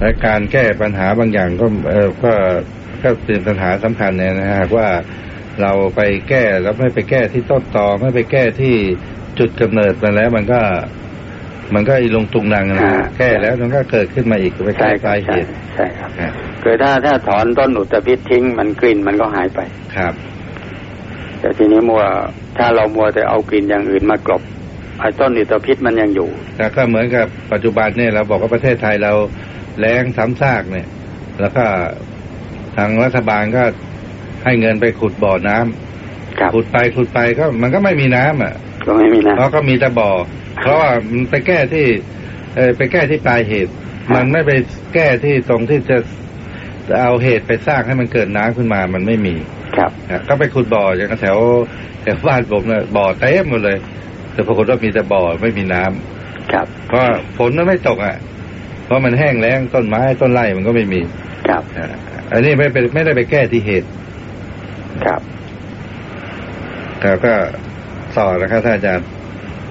และการแก้ปัญหาบางอย่างก็เออก็ก็เป็นปัญหาสำคัญเนี่ยนะฮะว่าเราไปแก้แล้วไม่ไปแก้ที่ต้นตอไม่ไปแก้ที่จุดกำเนิดมันแล้วมันก็มันก็อีลงตุงนังนะแก้แล้วมันก็เกิดขึ้นมาอีกไปแก้ปลายเหตุใช่ครับคือถ้าถ้าถอนต้นอุตพิษทิ้งมันกลิ่นมันก็หายไปครับ แต่ทีนี้มัวถ้าเรามัวแต่เอากลิ่นอย่างอื่นมากลบไอ้ต้นอุตพิษมันยังอยู่แต่ก็เหมือนกับปัจจุบันเนี่ยเราบอกว่าประเทศไทยเรา แรงซ้ำซากเนี่ย แล้วก็ทางรัฐบาลก็ให้เงินไปขุดบ่อน้ำขุดไปขุดไปก็มันก็ไม่มีน้ำอะ ก็ไม่มีน้ำเพราะก็มีแต่บ่อ เพราะว่ามันไปแก้ที่เออไปแก้ที่ปลายเหตุ มันไม่ไปแก้ที่ตรงที่จะเอาเหตุไปสร้างให้มันเกิดน้ำขึ้นมา มันไม่มี ครับ ก็ไปขุดบ่ออย่างแถวแถวบ้านผมเนี่ยบ่อเต็มหมดเลย แต่ปรากฏว่ามีแต่บ่อไม่มีน้ำครับเพราะฝนมันไม่ตกอะ เพราะมันแห้งแล้งต้นไม้ต้นไร่มันก็ไม่มีครับอันนี้ไม่ไปไม่ได้ไปแก้ที่เหตุ ครับแต่ก็สอนนะครับท่านอาจารย์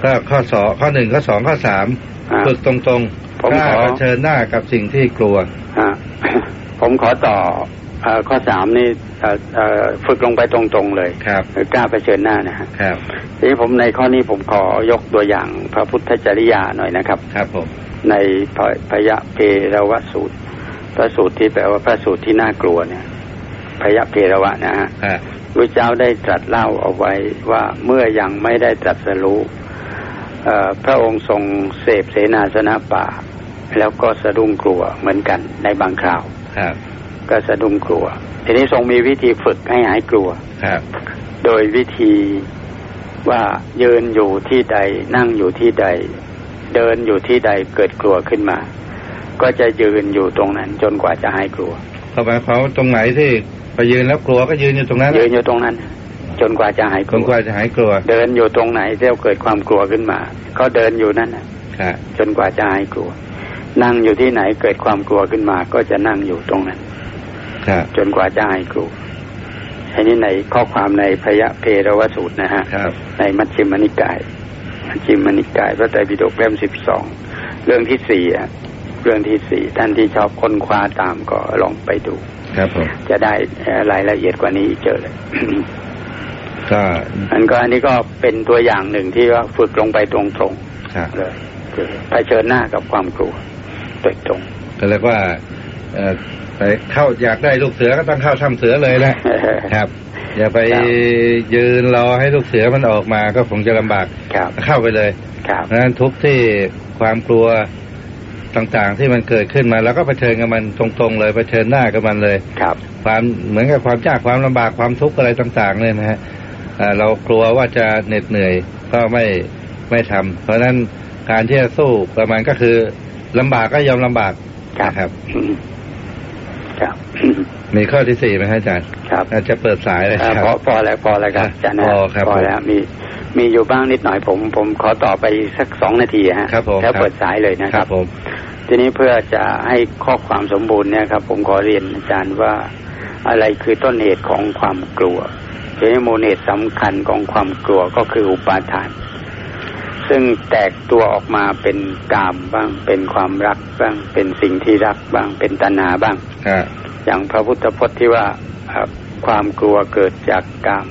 ก็ข้อสองข้อหนึ่งข้อสองข้อสามฝึกตรงๆกล้าเผชิญหน้ากับสิ่งที่กลัวผมขอต่อ ข้อสามนี่ฝึกลงไปตรงๆเลยครับกล้าเผชิญหน้านะครับทีนี้ผมในข้อนี้ผมขอยกตัวอย่างพระพุทธจริยาหน่อยนะครับ ครับผมในพยะเพรวสูตร พระสูตรที่แปลว่าพระสูตรที่น่ากลัวเนี่ยพยะเพรวะนะฮะพระเจ้าได้ตรัสเล่าเอาไว้ว่าเมื่อยังไม่ได้ตรัสรู้พระองค์ทรงเสพเสนาสนะป่า แล้วก็สะดุ้งกลัวเหมือนกันในบางคราว ก็สะดุ้งกลัว ทีนี้ทรงมีวิธีฝึกให้หายกลัวโดยวิธีว่ายืนอยู่ที่ใดนั่งอยู่ที่ใด เดินอยู่ที่ใดเกิดกลัวขึ้นมา ก็จะยืนอยู่ตรงนั้น จนกว่าจะหายกลัวเขาหมายเขาตรงไหนที่ไปยืนแล้วกลัวก็ยืนอยู่ตรงนั้นยืนอยู่ตรงนั้น จนกว่าจะหายกลัวจนกว่าจะหายกลัว เดินอยู่ตรงไหนเที่ยวเกิดความกลัวขึ้นมา ก็เดินอยู่นั่นนะจนกว่าจะหายกลัว นั่งอยู่ที่ไหนเกิดความกลัวขึ้นมา ก็จะนั่งอยู่ตรงนั้น จนกว่าจะหายกลัวอันนี้ในข้อความในพยะเพรวสูตรนะฮะในมัชฌิมนิกาย มัชฌิมนิกายพระไตรปิฎกเล่มสิบสองเรื่องที่สี่เรื่องที่สี่ท่านที่ชอบค้นคว้าตามก็ลองไปดู ครับผมจะได้รายละเอียดกว่านี้เจอเลยก็อันก็อันนี้ก็เป็นตัวอย่างหนึ่งที่ว่าฝึกลงไปตรงๆเลยคือเผชิญหน้ากับความกลัวโดยตรงก็เรียกว่าไป เข้าอยากได้ลูกเสือก็ต้องเข้าถ้ำเสือเลยนะครับ อย่าไปยืนรอให้ลูกเสือมันออกมาก็คงจะลำบากเข้าไปเลยครับนั้นทุกที่ความกลัวต่างๆ ที่มันเกิดขึ้นมาแล้วก็เผชิญกับมันตรงๆ เลยเผชิญหน้ากับมันเลยครับ ความเหมือนกับความยากความลำบากความทุกข์อะไรต่างๆเลยนะฮะเรากลัวว่าจะเหน็ดเหนื่อยก็ไม่ไม่ทำเพราะฉะนั้นการที่จะสู้ประมาณก็คือลำบากก็ยอมลำบากครับ ครับมีข้อที่สี่ไหมอาจารย์ครับอาจจะเปิดสายเลยครับพอพอแล้วพอแล้วครับอาจารย์พอครับพอแล้วมีมีอยู่บ้างนิดหน่อยผม ผมขอต่อไปสักสองนาทีฮะครับผมแล้วเปิดสายเลยนะครับผมทีนี้เพื่อจะให้ข้อความสมบูรณ์เนี่ยครับ ผมขอเรียนอาจารย์ว่าอะไรคือต้นเหตุของความกลัวทีนี้มูลเหตุสำคัญของความกลัวก็คืออุปาทาน ซึ่งแตกตัวออกมาเป็นกามบ้าง เป็นความรักบ้าง เป็นสิ่งที่รักบ้าง เป็นตัณหาบ้างอย่างพระพุทธพจน์ที่ว่าความกลัวเกิดจากกาม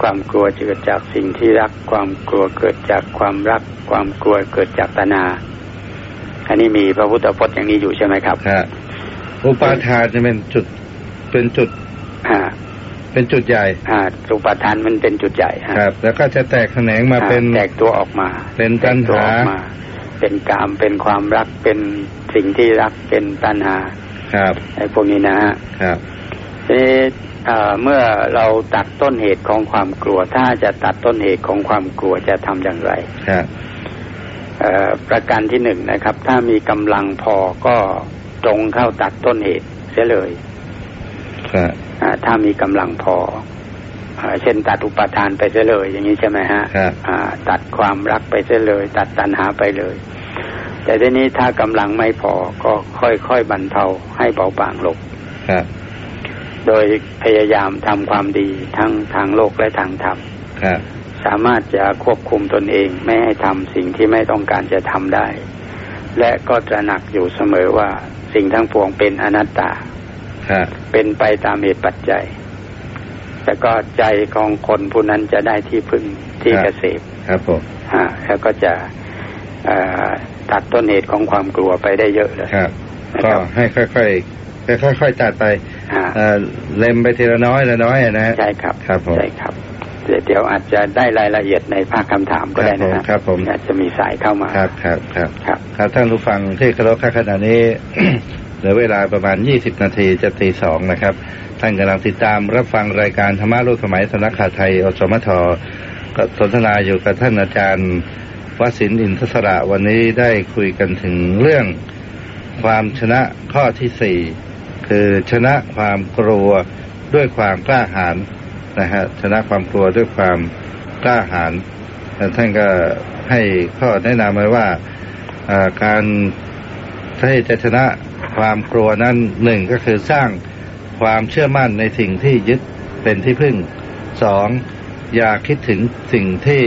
ความกลัวเกิดจากสิ่งที่รัก ความกลัวเกิดจากความรัก ความกลัวเกิดจากตนาอันนี้มีพระพุทธพจน์อย่างนี้อยู่ใช่ไหมครับครับอุปาทานจะเป็นจุดเป็นจุดอ่า เป็นจุดใหญ่อ่าอุปาทานมันเป็นจุดใหญ่ครับ แล้วก็จะแตกแขนงมาเป็นแตกตัวออกมา เป็นตัณหาเป็นกามเป็นความรักเป็นสิ่งที่รักเป็นตัณหาครับไอ้พวกนี้นะฮะครับทีนี้เมื่อเราตัดต้นเหตุของความกลัว ถ้าจะตัดต้นเหตุของความกลัวจะทำอย่างไรประการที่หนึ่งนะครับ ถ้ามีกำลังพอก็ตรงเข้าตัดต้นเหตุเสียเลย ถ้ามีกำลังพอเช่นตัดอุปทานไปเสียเลย อย่างนี้ใช่ไหมฮะตัดความรักไปเสียเลย ตัดตัณหาไปเลย แต่ทีนี้ถ้ากำลังไม่พอก็ค่อยๆบรรเทาให้เบาบางลงโดยพยายามทำความดีทั้งทางโลกและทางธรรมสามารถจะควบคุมตนเองไม่ให้ทำสิ่งที่ไม่ต้องการจะทำได้ และก็ตระหนักอยู่เสมอว่าสิ่งทั้งปวงเป็นอนัตตา เป็นไปตามเหตุปัจจัยแต่ก็ใจของคนผู้นั้นจะได้ที่พึ่งที่เกษตรครับผมแล้วก็จะตัดต้นเหตุของความกลัวไปได้เยอะเลยครับก็ให้ค่อยๆค่อยๆตัดไปเล็มไปทีละน้อยละน้อยนะใช่ครับครับผมใช่ครับเดี๋ยวอาจจะได้รายละเอียดในภาคคำถามก็ได้นะครับผมอาจจะมีสายเข้ามาครับครับครับครับครับท่านผู้ฟังที่เคารพขณะนี้ เหลือเวลาประมาณยี่สิบนาทีจะตีสองนะครับ ท่านกำลังติดตามรับฟังรายการธรรมะรูปสมัยสนักข่าวไทยอสมทก็สนทนาอยู่กับท่านอาจารย์วสินอินทศระวันนี้ได้คุยกันถึงเรื่องความชนะข้อที่สี่คือชนะความกลัวด้วยความกล้าหาญนะฮะชนะความกลัวด้วยความกล้าหาญท่านก็ให้ข้อแนะนำไว้ว่าการถ้าจะชนะ ความกลัวนั้นหนึ่งก็คือสร้างความเชื่อมั่นในสิ่งที่ยึดเป็นที่พึ่งสองอย่าคิดถึงสิ่งที่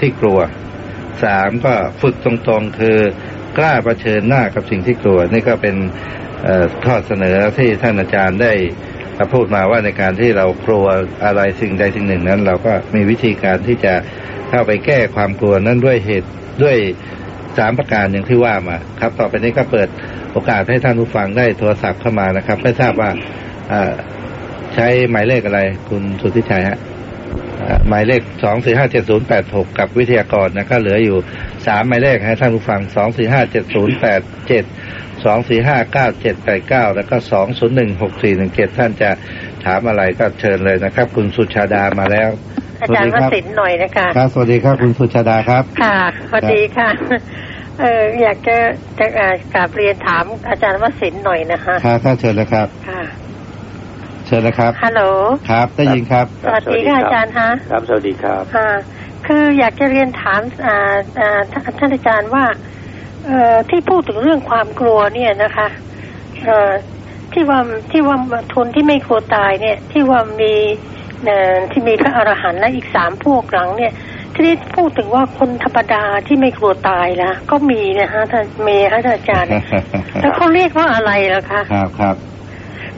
ที่กลัวสามก็ฝึกตรงๆ คือกล้าเผชิญหน้ากับสิ่งที่กลัว นี่ก็เป็นข้อเสนอที่ท่านอาจารย์ได้พูดมาว่าในการที่เรากลัวอะไรสิ่งใดสิ่งหนึ่งนั้น เราก็มีวิธีการที่จะเข้าไปแก้ความกลัวนั้นด้วยเหตุด้วยสามประการอย่างที่ว่ามา ครับ ต่อไปนี้ก็เปิด โอกาสให้ท่านผู้ฟังได้โทรศัพท์เข้ามานะครับ ไม่ทราบว่าใช้หมายเลขอะไร คุณสุทธิชัยฮะหมายเลขสองสี่ห้าเจ็ดศูนย์แปดหกกับวิทยากรนะก็เหลืออยู่สามหมายเลขให้ท่านผู้ฟังสองสี่ห้าเจ็ดศูนย์แปดเจ็ดสองสี่ห้าเก้าเจ็ดแปดเก้าแล้วก็สองศูนย์หนึ่งหกสี่หนึ่งเจ็ดท่านจะถามอะไรก็เชิญเลยนะครับ คุณสุชาดามาแล้วอาจารย์วสินหน่อยนะคะครับสวัสดีครับคุณสุชาดาครับ ค่ะสวัสดีค่ะ เอออยากจะจะกราบเรียนถามอาจารย์วสินหน่อยนะคะครับเชิญเลยครับค่ะเชิญเลยครับฮัลโหลครับได้ยินครับสวัสดีค่ะอาจารย์ฮะครับสวัสดีครับค่ะคืออยากจะเรียนถามอ่าอ่าท่านอาจารย์ว่า เอ่อที่พูดถึงเรื่องความกลัวเนี่ยนะคะเอ่อที่ว่าที่ว่าทุนที่ไม่กลัวตายเนี่ย ที่ว่ามีเอ่อที่มีพระอรหันต์และอีกสามพวกหลังเนี่ย ที่นี้พูดถึงว่าคนธรรมดาที่ไม่กลัวตายละก็มีนะฮะท่านเมย์ท่านอาจารย์แล้วเขาเรียกว่าอะไรล่ะคะครับครับ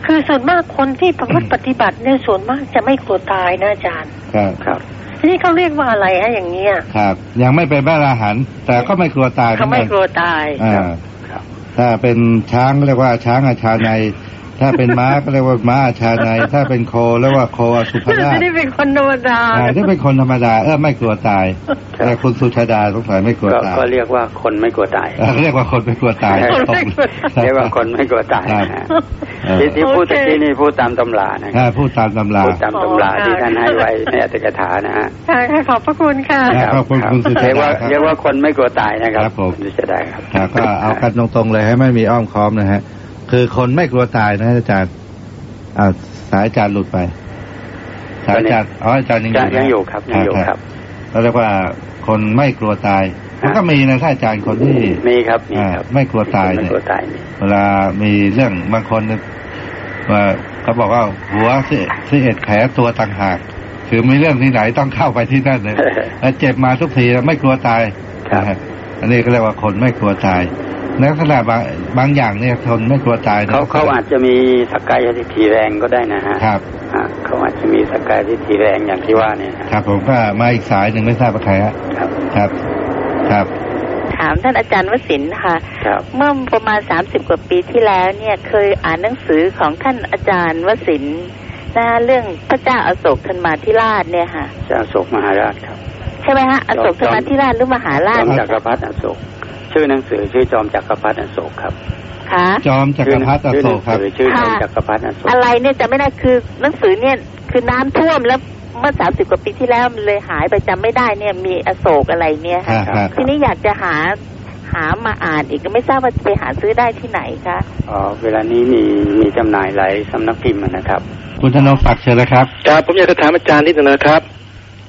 คือส่วนมากคนที่ประพฤติปฏิบัติเนี่ยส่วนมากจะไม่กลัวตายนะอาจารย์ ครับครับนี่เขาเรียกว่าอะไรฮะอย่างเงี้ยครับ ยังไม่เป็นพระอรหันต์แต่ก็ไม่กลัวตายเขาไม่กลัวตายอ่าถ้าเป็นช้างเรียกว่าช้างอาชาใน ถ้าเป็นม้าก็เรียกว่าม้าชาในถ้าเป็นโคเรียกว่าโคสุภาพไม่ได้เป็นคนธรรมดาถ้าเป็นคนธรรมดาเออไม่กลัวตาย แต่คุณสุชาดาสงสัยไม่กลัวตายก็เรียกว่าคนไม่กลัวตายเรียกว่าคนไม่กลัวตายเรียกว่าคนไม่กลัวตายที่ที่พูดที่นี่พูดตามตำรานะพูดตามตำราพูดตามตำราที่ท่านให้ไว้ในอัตถกถานะฮะขอบพระคุณค่ะขอบคุณคุณสุชาดาเรียกว่าเรียกว่าคนไม่กลัวตายนะครับผมจะได้ครับก็เอากันตรงๆเลยให้ไม่มีอ้อมค้อมนะฮะ คือคนไม่กลัวตายนะอาจารย์อ่าสายอาจารย์หลุดไปสายอาจารย์อ๋ออาจารย์ยังอยู่ยังอยู่ครับยังอยู่ครับเราเรียกว่าคนไม่กลัวตายมันก็มีนะท่านอาจารย์คนที่มีครับมีครับไม่กลัวตายเนี่ยเวลามีเรื่องบางคนว่าเขาบอกว่าหัวสิสิเอ็ดแผลตัวต่างหากคือมีเรื่องที่ไหนต้องเข้าไปที่นั่นเลยเจ็บมาทุกทีไม่กลัวตายอันนี้ก็เรียกว่าคนไม่กลัวตาย ในขณะบางบางอย่างเนี่ยทนไม่กลัวตายเขาเขาอาจจะมีสกายทิฏฐิแรงก็ได้นะฮะครับเขาอาจจะมีสกายทิฏฐิแรงอย่างที่ว่าเนี่ยครับ ผมก็มาอีกสายหนึ่งไม่ทราบว่าใครฮะครับครับครับถามท่านอาจารย์วสินค่ะเมื่อประมาณสามสิบกว่าปีที่แล้วเนี่ยเคยอ่านหนังสือของท่านอาจารย์วสินนะเรื่องพระเจ้าอโศกธนมาธิราชเนี่ยค่ะเจ้าอโศกมหาราชครับใช่ไหมฮะอโศกธนมาธิราชหรือมหาราชจักรพรรดิอโศก ชื่อหนังสือชื่อจอมจักรพรรดิอโศกครับค่ะจอมจักรพรรดิอโศกครับชื่อจอมจักรพรรดิอโศกอะไรเนี่ยจะไม่ได้คือหนังสือเนี่ยคือน้ำท่วมแล้วเมื่อสามสิบกว่าปีที่แล้วมันเลยหายไปจำไม่ได้เนี่ยมีอโศกอะไรเนี่ยทีนี้อยากจะหาหามาอ่านอีกก็ไม่ทราบว่าจะไปหาซื้อได้ที่ไหนคะอ๋อเวลานี้มีมีจำหน่ายหลายสำนักพิมพ์นะครับ คุณธนงศักดิ์เชิญเลยครับครับผมอยากจะถามอาจารย์นิดนึงนะครับ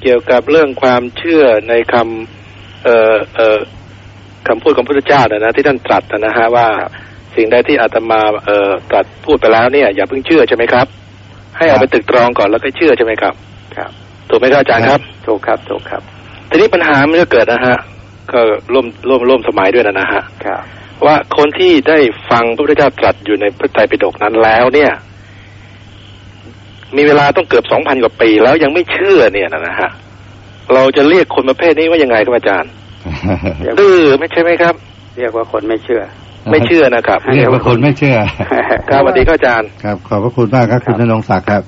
เกี่ยวกับเรื่องความเชื่อในคำเอ่อเอ่อ คำพูดของพระพุทธเจ้านะนะที่ท่านตรัสนะฮะว่าสิ่งใดที่อาตมาเอ่อตรัสพูดไปแล้วเนี่ย อย่าเพิ่งเชื่อใช่ไหมครับ ให้เอาไปตึกตรองก่อนแล้วก็เชื่อใช่ไหมครับ ครับถูกไหมครับอาจารย์ครับถูกครับถูกครับ ทีนี้ปัญหามันก็เกิดนะฮะก็ร่วมร่วมร่วมสมัยด้วยนะนะฮะครับว่าคนที่ได้ฟังพระพุทธเจ้าตรัสอยู่ในพระไตรปิฎกนั้นแล้วเนี่ย มีเวลาต้องเกือบสองพันกว่าปีแล้วยังไม่เชื่อเนี่ยนะฮะเราจะเรียกคนประเภทนี้ว่ายังไงครับอาจารย์ ดื้อไม่ใช่ไหมครับ เรียกว่าคนไม่เชื่อ ไม่เชื่อนะครับเรียกว่าคนไม่เชื่อครับสวัสดีครับอาจารย์ครับ ขอบพระคุณมากครับคุณธนงศักดิ์ครับ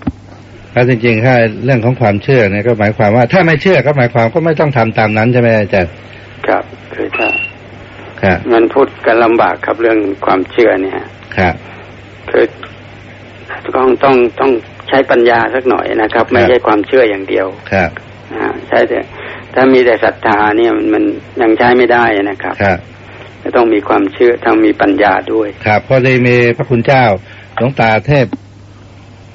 ถ้าจริงๆถ้าเรื่องของความเชื่อเนี่ยก็หมายความว่า ถ้าไม่เชื่อก็หมายความก็ไม่ต้องทำตามนั้นใช่ไหมอาจารย์ครับคือถ้าครับมันพูดกันลำบากครับเรื่องความเชื่อเนี่ยครับคือต้องต้องต้องใช้ปัญญาสักหน่อยนะครับ ไม่ใช่ความเชื่ออย่างเดียวครับอ่าใช่แต่ ถ้ามีแต่ศรัทธาเนี่ยมันมันยังใช้ไม่ได้นะครับครับจะต้องมีความเชื่อต้องมีปัญญาด้วยครับพอดีมีพระคุณเจ้าหลวงตาเทพ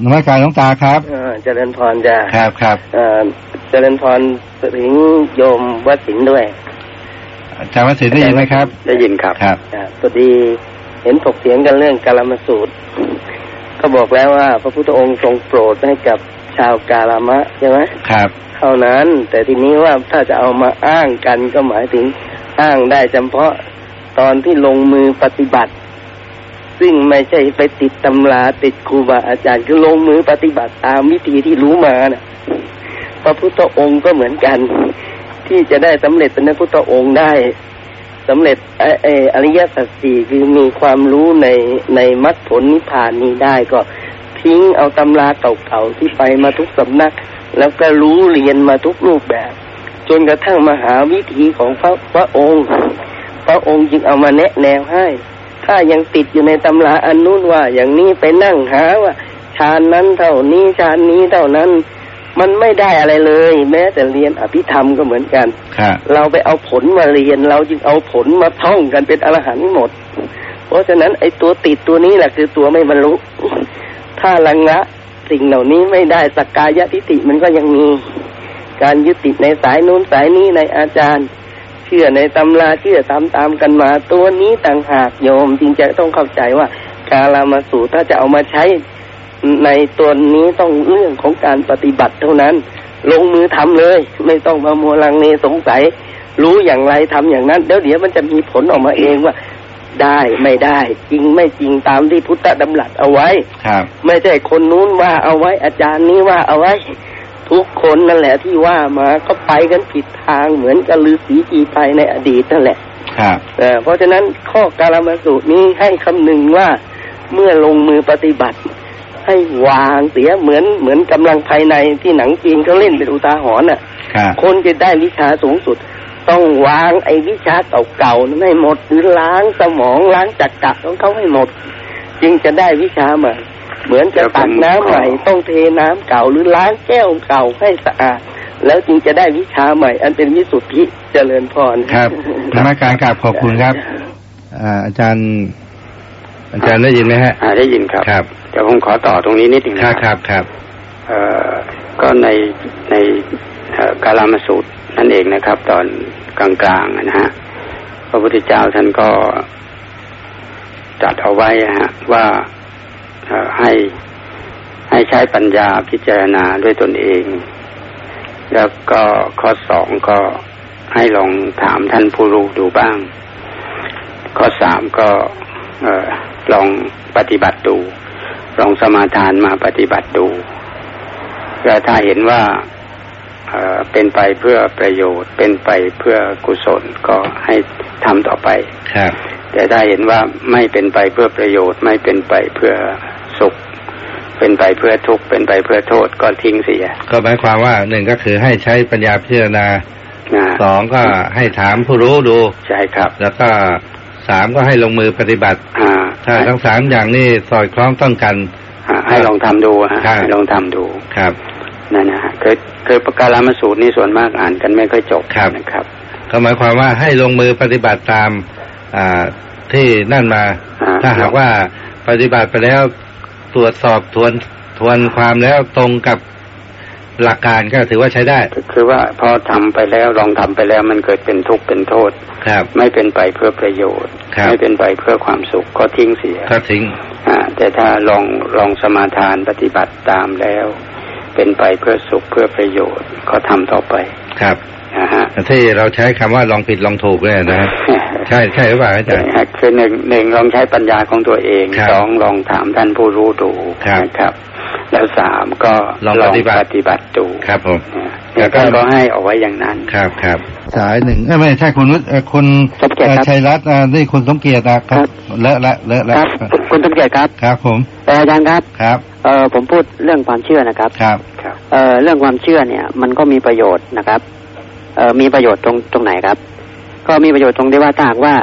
นมัสการหลวงตาครับเออเจริญพรจ้ะครับครับเออเจริญพรถึงโยมวัดสินด้วยอาจารย์วัดศรีได้ยินไหมครับ ได้ยินครับครับอ่าพอดีเห็นถกเถียงกันเรื่องกาลามสูตร ก็บอกแล้วว่า พระพุทธองค์ทรงโปรดให้กับ ชาวกาลามะใช่ไหมครับ เท่านั้น แต่ทีนี้ว่าถ้าจะเอามาอ้างกันก็หมายถึงอ้างได้เฉพาะตอนที่ลงมือปฏิบัติ ซึ่งไม่ใช่ไปติดตำราติดครูบาอาจารย์คือลงมือปฏิบัติตามวิธีที่รู้มานะ่ะพระพุทธองค์ก็เหมือนกัน ที่จะได้สำเร็จเป็นพระพุทธองค์ได้สำเร็จเออเอออริยสัจสี่คือมีความรู้ในในมรรคผลนิพพานนี้ได้ก็ ทิ้งเอาตำราเก่าๆที่ไปมาทุกสำนัก แล้วก็รู้เรียนมาทุกรูปแบบ จนกระทั่งมาหาวิธีของพระพระองค์ พระองค์จึงเอามาแนะแนวให้ ถ้ายังติดอยู่ในตำราอันนู้นว่า อย่างนี้ไปนั่งหาว่าฌานนั้นเท่านี้ฌานนี้เท่านั้น มันไม่ได้อะไรเลย แม้แต่เรียนอภิธรรมก็เหมือนกันครับเราไปเอาผลมาเรียน เราจึงเอาผลมาท่องกันเป็นอรหันต์หมด เพราะฉะนั้นไอ้ตัวติดตัวนี้แหละคือตัวไม่บรรลุ ถ้าระงะสิ่งเหล่านี้ไม่ได้สักกายทิฏฐิมันก็ยังมีการยึดติดในสายนู้นสายนี้ในอาจารย์ เชื่อในตำราเชื่อตามตามๆกันมาตัวนี้ต่างหากโยมจึงจะต้องเข้าใจว่า กาลามาสูถ้าจะเอามาใช้ในตัวนี้ต้องเรื่องของการปฏิบัติเท่านั้น ลงมือทำเลย ไม่ต้องมามัวลังเลสงสัย รู้อย่างไรทำอย่างนั้น เดี๋ยวเดี๋ยวมันจะมีผลออกมาเองว่า ได้ไม่ได้ จริงไม่จริงตามที่พุทธดำรัสเอาไว้ครับไม่ใช่คนนู้นว่าเอาไว้อาจารย์นี้ว่าเอาไว้ ทุกคนนั่นแหละที่ว่ามาก็ไปกันผิดทางเหมือนกับฤาษีจีไปในอดีตนั่นแหละครับเอ่อเพราะฉะนั้นข้อการมาสูตรนี้ให้คำนึงว่าเมื่อลงมือปฏิบัติ ให้วางเสียเหมือนเหมือนกำลังภายในที่หนังจีนเขาเล่นเป็นอุทาหรณ์น่ะครับคนจะได้วิชาสูงสุด ต้องวางไอ้วิชาเก่าๆนั้นให้หมดหรือล้างสมองล้างจักระของเขาให้หมด จึงจะได้วิชาใหม่เหมือนจะตักน้ำใหม่ต้องเทน้ำเก่าหรือล้างแก้วเก่าให้สะอาด แล้วจึงจะได้วิชาใหม่ อันเป็นวิสุทธิเจริญพรครับนมัสการกราบขอบคุณครับอ่าอาจารย์ อาจารย์ได้ยินไหมฮะอ่าได้ยินครับครับเดี๋ยวผมขอต่อตรงนี้นิดหนึ่งครับนะครับครับเอ่อก็ในในเอ่อกาลามสูตร นั่นเองนะครับ ตอนกลางๆนะฮะพระพุทธเจ้าท่านก็จัดเอาไว้ฮะว่าให้ให้ใช้ปัญญาพิจารณาด้วยตนเอง แล้วก็ข้อสองก็ให้ลองถามท่านผู้รู้ดูบ้าง ข้อสามก็ลองปฏิบัติดู ลองสมาทานมาปฏิบัติดูแล้วถ้าเห็นว่า เอ่อเป็นไปเพื่อประโยชน์ เป็นไปเพื่อกุศลก็ให้ทำต่อไปครับ แต่ถ้าเห็นว่าไม่เป็นไปเพื่อประโยชน์ ไม่เป็นไปเพื่อสุข เป็นไปเพื่อทุกข์เป็นไปเพื่อโทษก็ทิ้งเสีย ก็หมายความว่าหนึ่งก็คือให้ใช้ปัญญาพิจารณานะสองก็ให้ถามผู้รู้ดูใช่ครับ แล้วก็สามก็ให้ลงมือปฏิบัติอ่าถ้าทั้งสามอย่างนี้สอดคล้องต้องกันอ่าให้ลองทำดูฮะครับให้ลองทำดูครับนั่นนะฮะคือ คือประการามสูตรนี่ส่วนมากอ่านกันไม่ค่อยจบครับนะครับ ก็หมายความว่าให้ลงมือปฏิบัติตามอ่าที่นั่นมาอ่าถ้าหากว่าปฏิบัติไปแล้วตรวจสอบทวนทวนความแล้วตรงกับหลักการก็ถือว่าใช้ได้ คือคือว่าพอทำไปแล้วลองทำไปแล้วมันเกิดเป็นทุกข์เป็นโทษ ครับ ไม่เป็นไปเพื่อประโยชน์ครับไม่เป็นไปเพื่อความสุขก็ทิ้งเสียก็ทิ้ง อ่า แต่ถ้าลองลองสมาทานปฏิบัติตามแล้ว เป็นไปเพื่อสุขเพื่อประโยชน์ก็ทำต่อไปครับนะฮะที่เราใช้คำว่าลองผิดลองถูกเนี่ยนะใช่ใช่หรือเปล่าอาจารย์คือหนึ่งหนึ่งลองใช้ปัญญาของตัวเองสองลองถามท่านผู้รู้ดูนะครับ แล้วสามก็ลองปฏิบัติปฏิบัติดูครับผมแล้วก็ก็ให้เอาไว้อย่างนั้นครับครับ สายหนึ่งไม่ใช่คุณคุณชัยรัตน์นี่คุณสมเกียรติครับเลอะละเลอะละคุณสมเกียรติครับครับ ผมอาจารย์ครับครับเออผมพูดเรื่องความเชื่อนะครับครับเออเรื่องความเชื่อเนี่ยมันก็มีประโยชน์นะครับเออมีประโยชน์ตรงตรงไหนครับ ก็มีประโยชน์ตรงที่ว่าถ้าว่า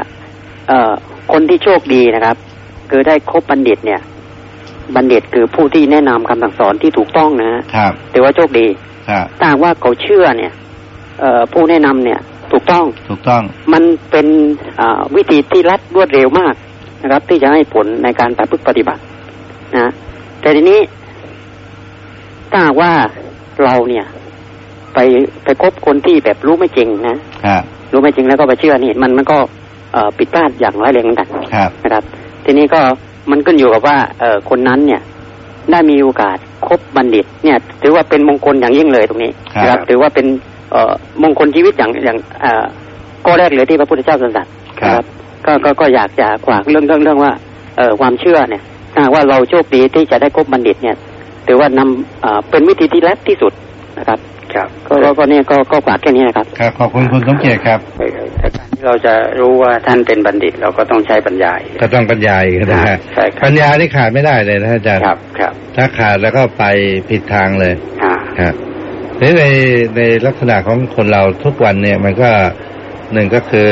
เออคนที่โชคดีนะครับ คือได้คบบัณฑิตเนี่ย บัณฑิตคือผู้ที่แนะนำคำสั่งสอนที่ถูกต้องนะครับถือว่าโชคดีถ้าว่าเขาเชื่อเนี่ยเออผู้แนะนำเนี่ย ถูกต้องถูกต้อง มันเป็นวิธีที่รัดรวดเร็วมากนะครับ ที่จะให้ผลในการประพฤติปฏิบัตินะแต่ทีนี้ถ้าว่าเราเนี่ย ไปไปคบคนที่แบบรู้ไม่จริงนะรู้ไม่จริงแล้วก็ไปเชื่อนี่มันมันก็เอปิดพลาดอย่างร้ายแรงเหมือนกันนะครับ ทีนี้ก็ มันขึ้นอยู่กับว่า เออคนนั้นเนี่ย ได้มีโอกาสคบบัณฑิต เนี่ย ถือว่าเป็นมงคลอย่างยิ่งเลยตรงนี้นะครับ ถือว่าเป็นเออมงคลชีวิตอย่างอย่างเออก็แรกเลยที่พระพุทธเจ้าทรงตรัสครับ ก็ก็ก็อยากจะขวากเรื่องเรื่องเรื่องว่า เออความเชื่อเนี่ยถ้าว่าเราโชคดีที่จะได้คบบัณฑิตเนี่ย ถือว่านำเป็นวิธีที่แรกที่สุดนะครับ ครับก็ก็เนี่ยก็ก็ฝากแค่นี้นะครับครับขอบคุณคุณสมเกียรติครับถ้าการที่เราจะรู้ว่าท่านเป็นบัณฑิตเราก็ต้องใช้ปัญญาก็ต้องปัญญาอีกนะฮะใช่ปัญญาที่ขาดไม่ได้เลยนะอาจารย์ครับครับ ถ้าขาดแล้วก็ไปผิดทางเลยครับนี่ในในลักษณะของคนเราทุกวันเนี่ยมันก็หนึ่งก็คือ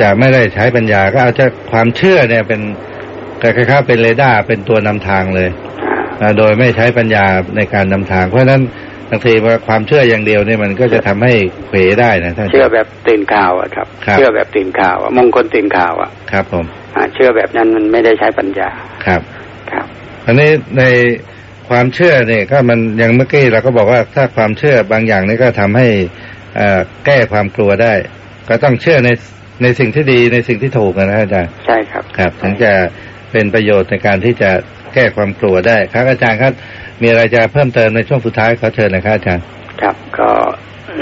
จะไม่ได้ใช้ปัญญาก็เอาจะความเชื่อเนี่ยเป็นแต่คล้ายๆเป็นเรดาร์เป็นตัวนำทางเลยโดยไม่ใช้ปัญญาในการนำทาง เพราะฉะนั้น บางทีว่าความเชื่ออย่างเดียวเนี่ยมันก็จะทำให้เขวได้นะท่านเชื่อแบบตื่นข่าวอะครับ เชื่อแบบตื่นข่าวมงคลตื่นข่าวอะครับผมเชื่อแบบนั้นมันไม่ได้ใช้ปัญญาครับ ครับอันนี้ในความเชื่อเนี่ยก็มันอย่างเมื่อกี้เราก็บอกว่าถ้าความเชื่อบางอย่างนี่ก็ทำให้แก้ความกลัวได้ ก็ต้องเชื่อในในสิ่งที่ดีในสิ่งที่ถูกนะอาจารย์ใช่ครับ ครับถึงจะเป็นประโยชน์ในการที่จะแก้ความกลัวได้ครับอาจารย์ครับ มีอะไรจะเพิ่มเติมในช่วงสุดท้ายขอเชิญนะครับอาจารย์ครับ ก็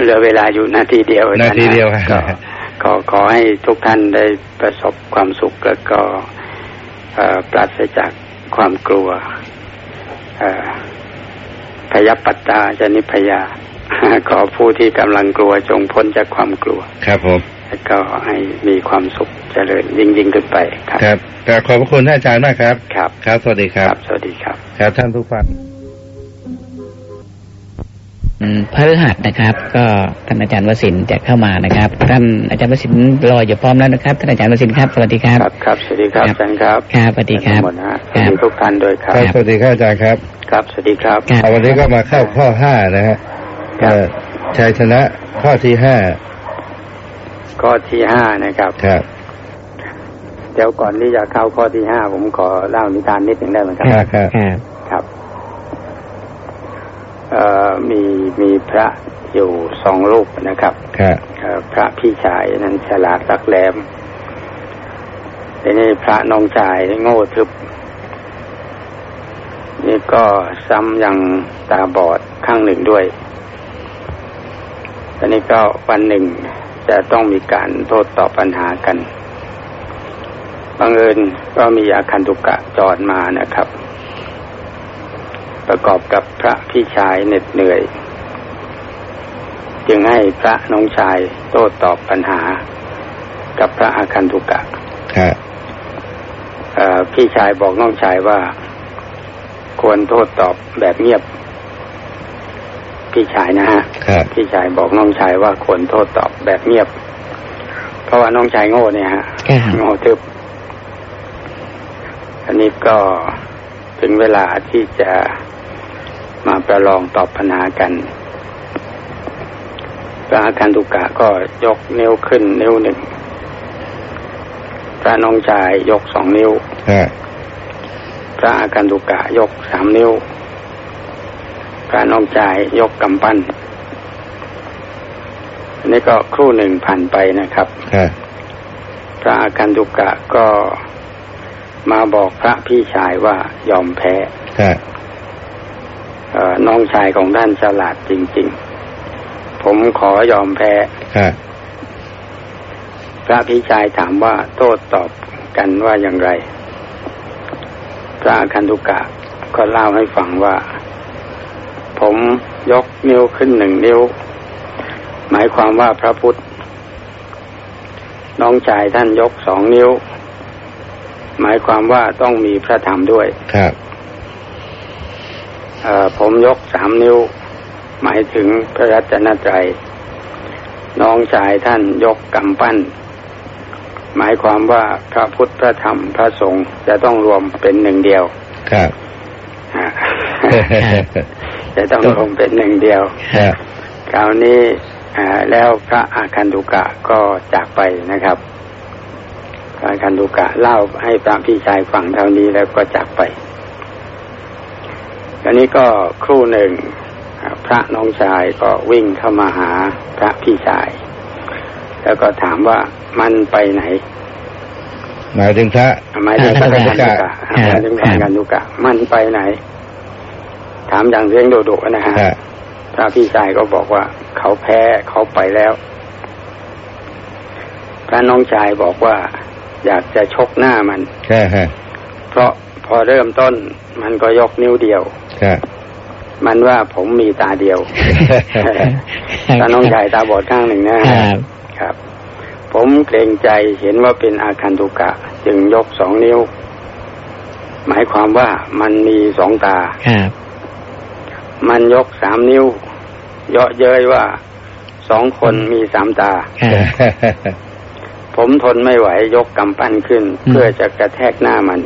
เหลือเวลาอยู่นาทีเดียวนาทีเดียวก็ขอขอให้ทุกท่านได้ประสบความสุขแล้วก็ปราศจากความกลัวพยับปัตตาจะนิพยา ขอผู้ที่กำลังกลัวจงพ้นจากความกลัว ครับผมแล้วก็ให้มีความสุขเจริญยิ่งยิ่งขึ้นไปครับ ครับขอบพระคุณท่านอาจารย์มากครับ ครับ ครับ สวัสดีครับ สวัสดีครับ ครับท่านผู้ฟัง พระฤหัสนะครับ ก็ท่านอาจารย์วสินจะเข้ามานะครับ ท่านอาจารย์วสินรออยู่พร้อมแล้วนะครับท่านอาจารย์วสินครับสวัสดีครับครับครับสวัสดีครับอาจารย์ครับครับสวัสดีครับหมดนะครทุกท่านโดยครับสวัสดีครับอาจารย์ครับ ครับสวัสดีครับวันนี้ก็มาเข้าข้อห้านะฮะชัยชนะข้อที่ห้าข้อที่ห้านะครับครับเดี๋ยวก่อนที่จะเข้าข้อที่ห้าผมขอเล่านิทานนิดหนึ่งได้ไหมครับครับครับเอ่อ มีมีพระอยู่สองรูปนะครับครับพระพี่ชายนั้นฉลาดสักแหลมทีนี้พระน้องชายโง่ทึบ นี่ก็ซ้ำยังตาบอดข้างหนึ่งด้วยอันนี้ก็วันหนึ่งจะต้องมีการโทษตอบปัญหากันบังเอิญก็มีอาคันตุกะจอดมานะครับ ประกอบกับพระพี่ชายเหน็ดเหนื่อย จึงให้พระน้องชายโต้ตอบปัญหา กับพระอาคันตุกะพี่ชายบอกน้องชายว่า ควรโทษตอบแบบเงียบ พี่ชายนะฮะพี่ชายบอกน้องชายว่าควรโทษตอบแบบเงียบ เพราะว่าน้องชายโง่เนี่ยฮะโง่ทึบอันนี้ก็ถึงเวลาที่จะ มาประลองตอบปัญหากันพระอาการตุกะก็ยกนิ้วขึ้นนิ้วหนึ่งพระน้องชายยกสองนิ้วพระอาการตุกะยกสามนิ้วการน้องชายยกกำปั้นนี่ก็ครู่หนึ่งผ่านไปนะครับพระอาคันตุกะก็มาบอกพระพี่ชายว่ายอมแพ้ น้องชายของท่านฉลาดจริง ๆ ผมขอยอมแพ้พระระพิชายถามว่าโต้ตอบกันว่าอย่างไร พระคันธุกะก็เล่าให้ฟังว่า ผมยกนิ้วขึ้นหนึ่งนิ้ว หมายความว่าพระพุทธ น้องชายท่านยกสองนิ้ว หมายความว่าต้องมีพระธรรมด้วย ครับ ผมยกสามนิ้ว หมายถึงพระรัตนตรัย น้องชายท่านยกกำปั้น หมายความว่าพระพุทธพระธรรมพระสงฆ์จะต้องรวมเป็นหนึ่งเดียว ครับจะต้องรวมเป็นหนึ่งเดียวคราวนี้แล้วพระอาคันตุกะก็จากไปนะครับพระอาคันตุกะเล่าให้พระพี่ชายฟังเท่านี้แล้วก็จากไป อันนี้ก็ครู่หนึ่งพระน้องชายก็วิ่งเข้ามาหาพระพี่ชาย แล้วก็ถามว่ามันไปไหน หมายถึงพระหมายถึงพระกันตุกะหมายถึงพระกันตุกะ มันไปไหน ถามอย่างเรื่องโดดนะฮะพระพี่ชายก็บอกว่าเขาแพ้เขาไปแล้ว พระน้องชายบอกว่า อยากจะชกหน้ามันเพราะ พอเริ่มต้น มันก็ยกนิ้วเดียวมันว่าผมมีตาเดียวตาน้องชายตาบอดข้างหนึ่งนะครับครับผมเกรงใจเห็นว่าเป็นอาคันตุกะ จึงยกสองนิ้ว หมายความว่ามันมีสองตามันยกสามนิ้ว เยาะเย้ยว่าสองคนมีสามตา ผมทนไม่ไหวยกกำปั้นขึ้น เพื่อจะกระแทกหน้ามัน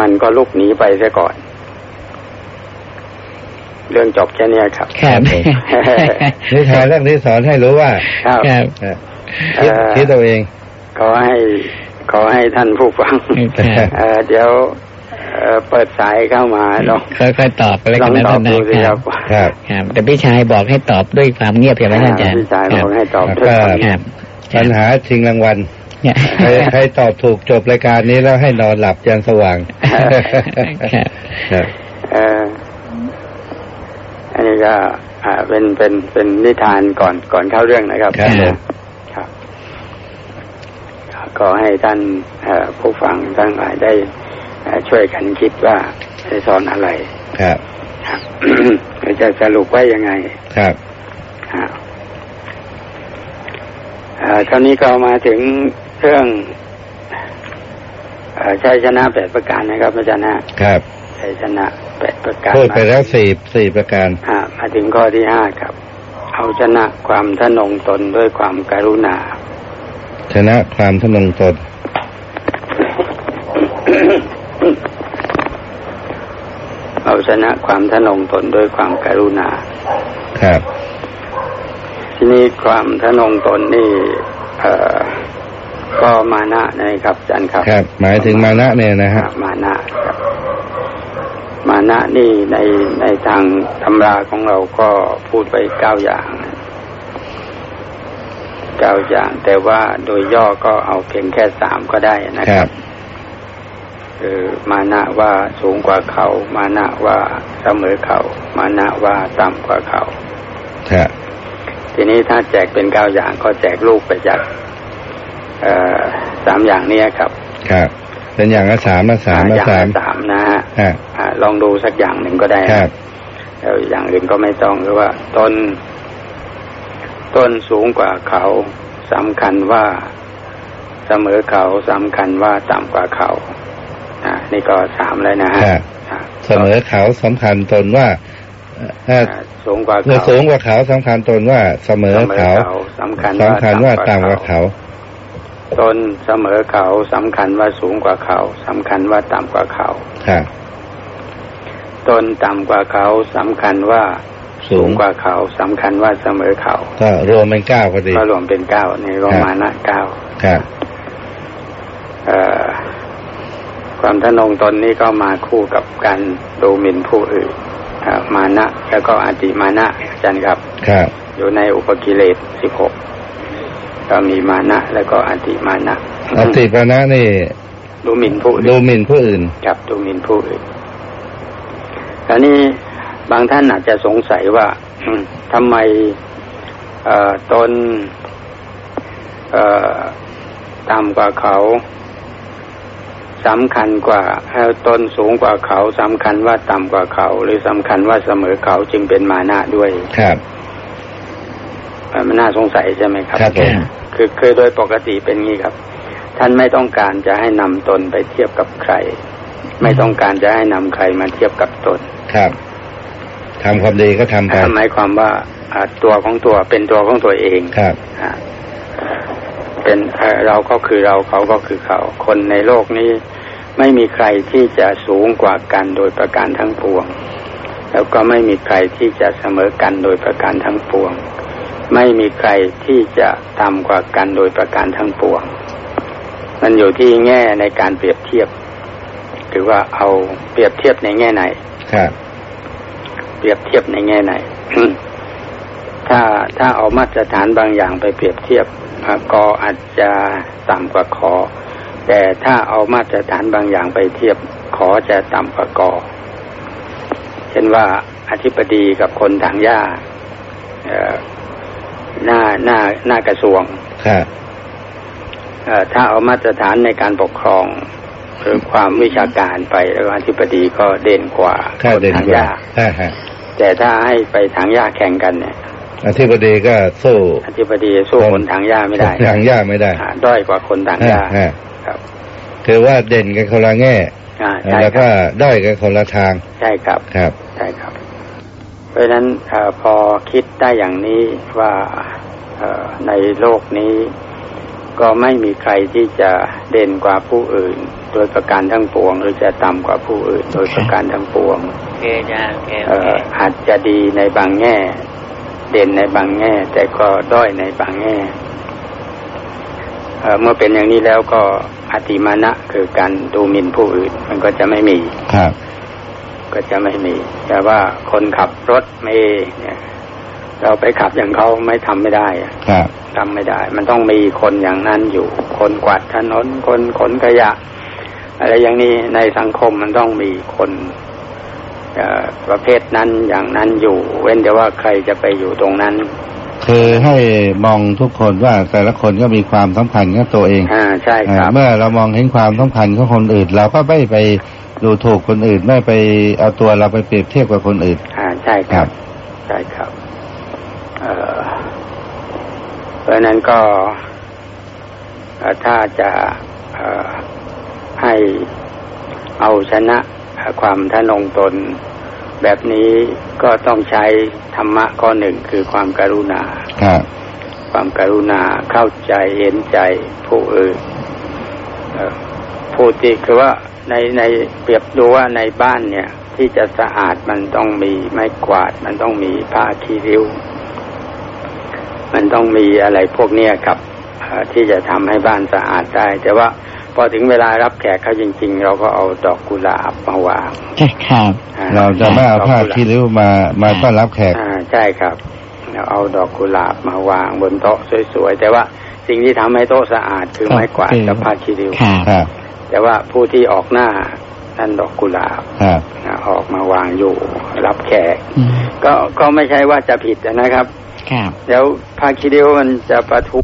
มันก็ลุกหนีไปซะก่อน เรื่องจบแค่นี้ครับครับนิทานเรื่องนี้สอนให้รู้ว่าครับคิดตัวเองขอให้ขอให้ท่านผู้ฟังเดี๋ยวเปิดสายเข้ามาลองค่อยๆตอบอะไรกันนะท่านนะครับครับแต่พี่ชายบอกให้ตอบด้วยความเงียบใช่ไหมท่านอาจารย์พี่ชายบอกให้ตอบด้วยความเงียบปัญหาชิงรางวัล ใครใครตอบถูกจบรายการนี้แล้วให้นอนหลับยันสว่างอันนี้ก็เป็นเป็นเป็นนิทานก่อนก่อนเข้าเรื่องนะครับครับก็ให้ท่านผู้ฟังทั้งหลายได้ช่วยกันคิดว่าจะสอนอะไร ครับจะสรุปไว้ยังไง ครับคราวนี้ก็มาถึง เรื่องชัยชนะแปดประการนะครับอาจารย์นะครับชัยชนะแปดประการพูดไปแล้วสี่สี่ประการอ่ามาถึงข้อที่ห้าครับ เอาชนะความทนงตนด้วยความการุณา ชนะความทนงตน เอาชนะความทนงตนด้วยความการุณา ครับ ทีนี้ความทนงตนนี่ เอ่อ ก็มานะนะครับอาจารย์ครับ ครับ หมายถึงมานะเนี่ยนะฮะมานะครับ มานะนี่ในในทางตำราของเราก็พูดไปเก้าอย่างเก้าอย่าง แต่ว่าโดยย่อก็เอาเพียงแค่สามก็ได้นะครับคือมานะว่าสูงกว่าเขา มานะว่าเสมอเขา มานะว่าต่ำกว่าเขาทีนี้ถ้าแจกเป็นเก้าอย่างก็แจกลูกไปจาก สามอย่างนี้ครับครับเป็นอย่างละสามละสามละสามสามนะฮะลองดูสักอย่างหนึ่งก็ได้ครับแล้วอย่างอื่นก็ไม่ต้องหรือว่า ต้น ต้นสูงกว่าเขาสำคัญว่าเสมอเขาสำคัญว่าต่ำกว่าเขาอ่านี่ก็สามเลยนะฮะเสมอเขาสำคัญตนว่าสูงกว่าเขาสูงกว่าเขาสำคัญตนว่าเสมอเขาสำคัญว่าต่ำกว่าเขา ตนเสมอเขาสำคัญว่าสูงกว่าเขาสำคัญว่าต่ำกว่าเขาตนต่ำกว่าเขาสำคัญว่าสูงกว่าเขาสำคัญว่าเสมอเขาก็รวมเป็นเก้าพอดีก็รวมเป็นเก้าในรมานะเก้าครับความทนงตนนี้ก็มาคู่กับการดูหมิ่นผู้อื่นมานะแล้วก็อติมานะอาจารย์ครับ ครับ อยู่ในอุปกิเลสสิบหก ก็มีมานะแล้วก็อติมานะอติมานะนี่ดูหมิ่นผู้อื่นดูหมิ่นผู้อื่นกับดูหมิ่นผู้อื่นอันนี้บางท่านอาจจะสงสัยว่าทำไมตนต่ำกว่าเขาสำคัญกว่าตนสูงกว่าเขาสำคัญว่าต่ำกว่าเขา หรือสำคัญว่าเสมอเขาจึงเป็นมานะด้วย ครับ มันน่าสงสัยใช่ไหมครับครับผมคือคือโดยปกติเป็นงี้ครับ ท่านไม่ต้องการจะให้นำตนไปเทียบกับใคร ไม่ต้องการจะให้นำใครมาเทียบกับตนครับทำความดีก็ทำไปหมายความว่าอ่าตัวของตัวเป็นตัวของตัวเองครับอ่าเป็นเอ่อเราก็คือเราเขาก็คือเขา คนในโลกนี้ไม่มีใครที่จะสูงกว่ากันโดยประการทั้งปวง แล้วก็ไม่มีใครที่จะเสมอกันโดยประการทั้งปวง ไม่มีใครที่จะต่ำกว่ากันโดยประการทั้งปวง มันอยู่ที่แง่ในการเปรียบเทียบหรือว่าเอาเปรียบเทียบในแง่ไหนครับเปรียบเทียบในแง่ไหน ถ้าถ้าเอามาตรฐานบางอย่างไปเปรียบเทียบอะกออาจจะต่ำกว่าขอ แต่ถ้าเอามาตรฐานบางอย่างไปเทียบขอจะต่ำกว่ากอ เช่นว่าอธิบดีกับคนทางหญ้าเอ่อ หน้าหน้าหน้ากระทรวงครับเอ่อถ้าเอามาตรฐานในการปกครองหรือความวิชาการไปแล้วอธิบดีก็เด่นกว่าค่าคนเด่นทางกหว่าญ้าอ่าฮะแต่ถ้าให้ไปทางหญ้าแข่งกันเนี่ยอธิบดีก็สู้อธิบดีสู้คนทางหญ้าไม่ได้ทางยากไม่ได้อ่าด้อยกว่าคนทางหญ้าฮะครับ คือว่าเด่นกันคนละแง่อ่าใช่แล้วคก็รับด้อยกันคนละทางใช่ครับครับใช่ครับ เพราะฉะนั้นเออพอคิดได้อย่างนี้ว่าเออในโลกนี้ ก็ไม่มีใครที่จะเด่นกว่าผู้อื่น โดยประการทั้งปวง หรือจะต่ำกว่าผู้อื่น โดยประการทั้งปวงโอเคจ้าโอเคเอ่ออาจจะดีในบางแง่ เด่นในบางแง่ แต่ก็ด้อยในบางแง่เอ่อเมื่อเป็นอย่างนี้แล้วก็อติมานะคือการดูหมิ่นผู้อื่น มันก็จะไม่มีครับ ก็จะไม่มี แต่ว่าคนขับรถเมล์เนี่ย เราไปขับอย่างเขาไม่ทำไม่ได้อะครับทำไม่ได้ มันต้องมีคนอย่างนั้นอยู่ คนกวาดถนนคนขนขยะ อะไรอย่างนี้ในสังคมมันต้องมีคนเอ่อประเภทนั้นอย่างนั้นอยู่ เว้นแต่ว่าใครจะไปอยู่ตรงนั้น คือให้มองทุกคนว่าแต่ละคนก็มีความสำคัญกับตัวเองอ่าใช่ครับอ่าเมื่อเรามองเห็นความสำคัญของคนอื่น เราก็ไม่ไป ดูถูกคนอื่นไม่ไปเอาตัวเราไปเปรียบเทียบกับคนอื่น อ่าใช่ครับ ใช่ครับเอ่อเพราะฉะนั้นก็เอ่อถ้าจะเอ่อให้เอาชนะความทะนงตน แบบนี้ก็ต้องใช้ธรรมะข้อหนึ่งคือความกรุณาครับความกรุณาเข้าใจเห็นใจผู้อื่นเอ่อผู้ที่คือว่า ในในเปรียบดูว่าในบ้านเนี่ย ที่จะสะอาดมันต้องมีไม้กวาด มันต้องมีผ้าคีริ้ว มันต้องมีอะไรพวกเนี้ยครับเอ่อที่จะทำให้บ้านสะอาดได้ แต่ว่าพอถึงเวลารับแขกเขาจริง ๆ เราก็เอาดอกกุหลาบมาวางใช่ครับอ่เราจะไม่เอาผ้าดกกุหลบขี้ริ้วมามาต้อนรับแขกอ่าใช่ครับเราเอาดอกกุหลาบมาวางบนโต๊ะสวยๆแต่ว่าสิ่งที่ทำให้โต๊ะสะอาดคือไม้กวาดกับผ้าคีริ้วครับครับ แต่ว่าผู้ที่ออกหน้านั่นดอกกุหลาบครับนะออกมาวางอยู่รับแขกอืมก็ก็ไม่ใช่ว่าจะผิดนะครับ ครับ เดี๋ยวผ้าคีริ้วมันจะประทุ